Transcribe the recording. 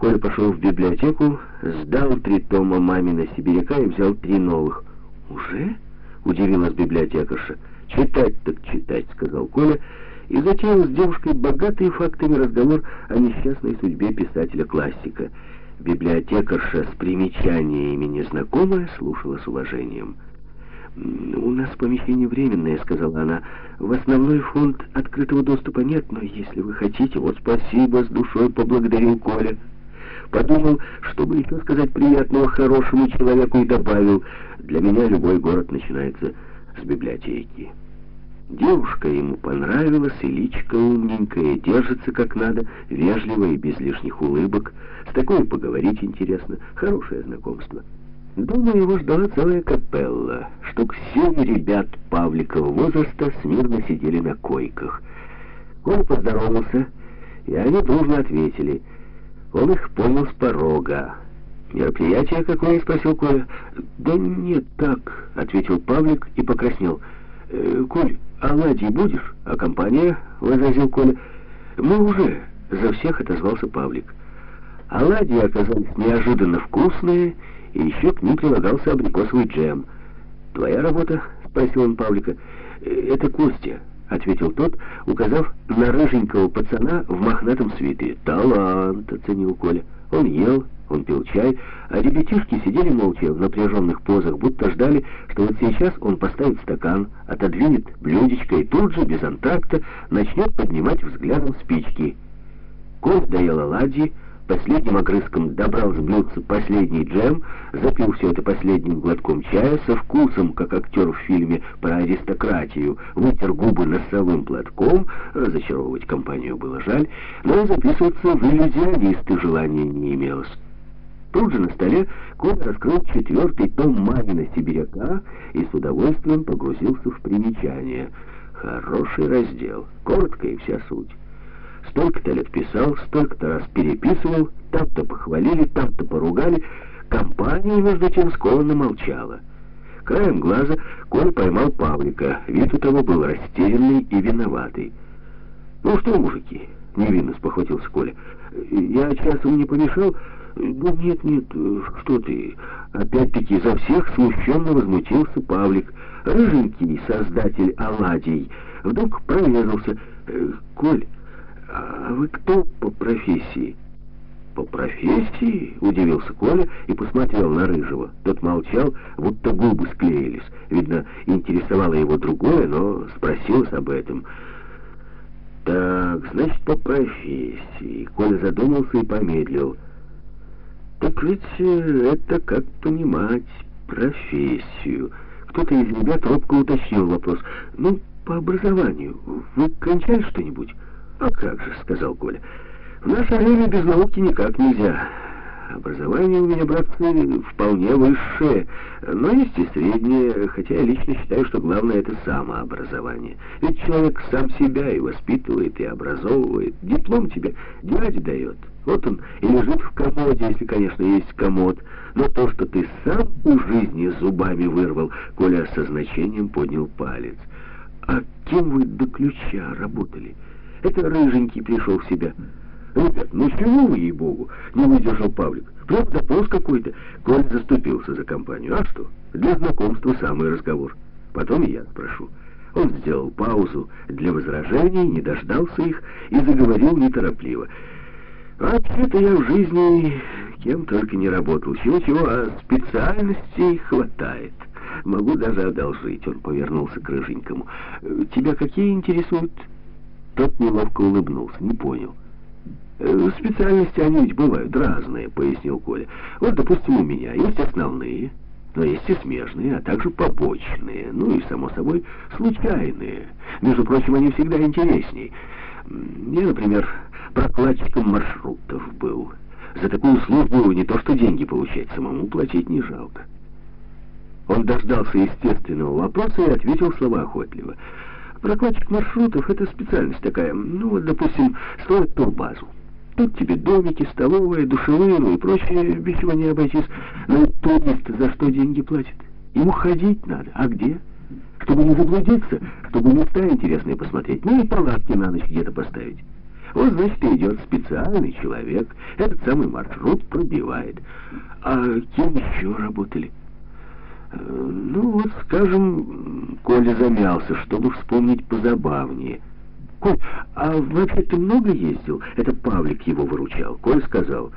Коля пошел в библиотеку, сдал три тома мамина сибиряка и взял три новых. «Уже?» — удивилась библиотекарша. «Читать так читать», — сказал Коля, и затеял с девушкой богатый фактами разговор о несчастной судьбе писателя-классика. Библиотекарша с примечаниями незнакомая слушала с уважением. «У нас помещение временное», — сказала она. «В основной фонд открытого доступа нет, но если вы хотите...» «Вот спасибо, с душой поблагодарил Коля». Подумал, чтобы еще сказать приятного хорошему человеку, и добавил, «Для меня любой город начинается с библиотеки». Девушка ему понравилась, и личка умненькая, держится как надо, вежливо и без лишних улыбок. С такой поговорить интересно, хорошее знакомство. Дома его ждала целая капелла. Штук семь ребят Павликова возраста смирно сидели на койках. Он поздоровался, и они дружно ответили. Он их понял с порога. «Мероприятие какое?» — спросил Коля. «Да нет, так», — ответил Павлик и покраснел. «Э, «Коль, оладьи будешь?» «А компания?» — возразил Коля. «Мы уже», — за всех отозвался Павлик. Оладьи оказались неожиданно вкусные, и еще к ним прилагался абрикосовый джем. «Твоя работа?» — спросил он Павлика. «Э, «Это Костя», — ответил тот, указав на рыженького пацана в мохнатом свитере. «Талант!» — оценил Коля. Он ел, он пил чай, а ребятишки сидели молча в напряженных позах, будто ждали, что вот сейчас он поставит стакан, отодвинет блюдечко и тут же, без антракта, начнет поднимать взглядом спички. Коля доел оладьи, Последним огрызком добрал с блюдца последний джем, запил все это последним глотком чая со вкусом, как актер в фильме про аристократию, вытер губы носовым платком, разочаровывать компанию было жаль, но записываться в иллюзионисты желания не имелось. Тут же на столе Коля раскрыл четвертый том Мамина Сибиряка и с удовольствием погрузился в примечания. Хороший раздел, коротко и вся суть. Столько-то лет писал, столько-то раз переписывал, там-то похвалили, там-то поругали. Компания, между тем, скованно молчала. Краем глаза Коля поймал Павлика. Вид у того был растерянный и виноватый. «Ну что, мужики?» — невинно спохватился Коля. «Я часом не помешал?» «Ну нет, нет, что ты?» Опять-таки за всех смущенно возмутился Павлик. Рыженький создатель оладий вдруг прорезался. «Коль, «А вы кто по профессии?» «По профессии?» — удивился Коля и посмотрел на Рыжего. Тот молчал, будто губы склеились. Видно, интересовало его другое, но спросилось об этом. «Так, значит, по профессии». Коля задумался и помедлил. «Так ведь э, это как понимать профессию?» Кто-то из ребят робко уточнил вопрос. «Ну, по образованию. Вы кончали что-нибудь?» «А как же», — сказал Коля, — «в наше время без науки никак нельзя. Образование у меня, братцы, вполне высшее, но есть и среднее, хотя я лично считаю, что главное — это самообразование. Ведь человек сам себя и воспитывает, и образовывает. Диплом тебе дядя дает. Вот он и лежит в комоде, если, конечно, есть комод. Но то, что ты сам у жизни зубами вырвал, Коля со значением поднял палец. А кем вы до ключа работали?» Это рыженький пришел в себя. «Ребят, ну чего вы, ей-богу?» — не выдержал Павлик. «Прям допрос какой-то». Коль заступился за компанию. «А что? Для знакомства самый разговор. Потом я спрошу». Он сделал паузу для возражений, не дождался их и заговорил неторопливо. «Вообще-то я в жизни кем только не работал. Чего-чего, а специальностей хватает. Могу даже одолжить». Он повернулся к Рыженькому. «Тебя какие интересуют?» Тот неловко улыбнулся, не понял. «Э, «Специальности они ведь бывают разные», — пояснил Коля. «Вот, допустим, у меня есть основные, но есть и смежные, а также побочные, ну и, само собой, случайные. Между прочим, они всегда интересней. Я, например, прокладчиком маршрутов был. За такую службу не то что деньги получать, самому платить не жалко». Он дождался естественного вопроса и ответил словоохотливо. Прокладчик маршрутов — это специальность такая. Ну вот, допустим, строят турбазу. Тут тебе домики, столовые, душевые, ну и прочее, без чего не обойтись. Но турист за что деньги платит? Ему ходить надо. А где? Чтобы не заблудиться, чтобы места интересные посмотреть. Ну и палатки на ночь где-то поставить. Вот, значит, идет специальный человек, этот самый маршрут пробивает. А кем еще работали? Э, ну, вот, скажем, Коля замялся, чтобы вспомнить позабавнее. Коль, а вообще ты много ездил? Это Павлик его выручал. Коль сказал,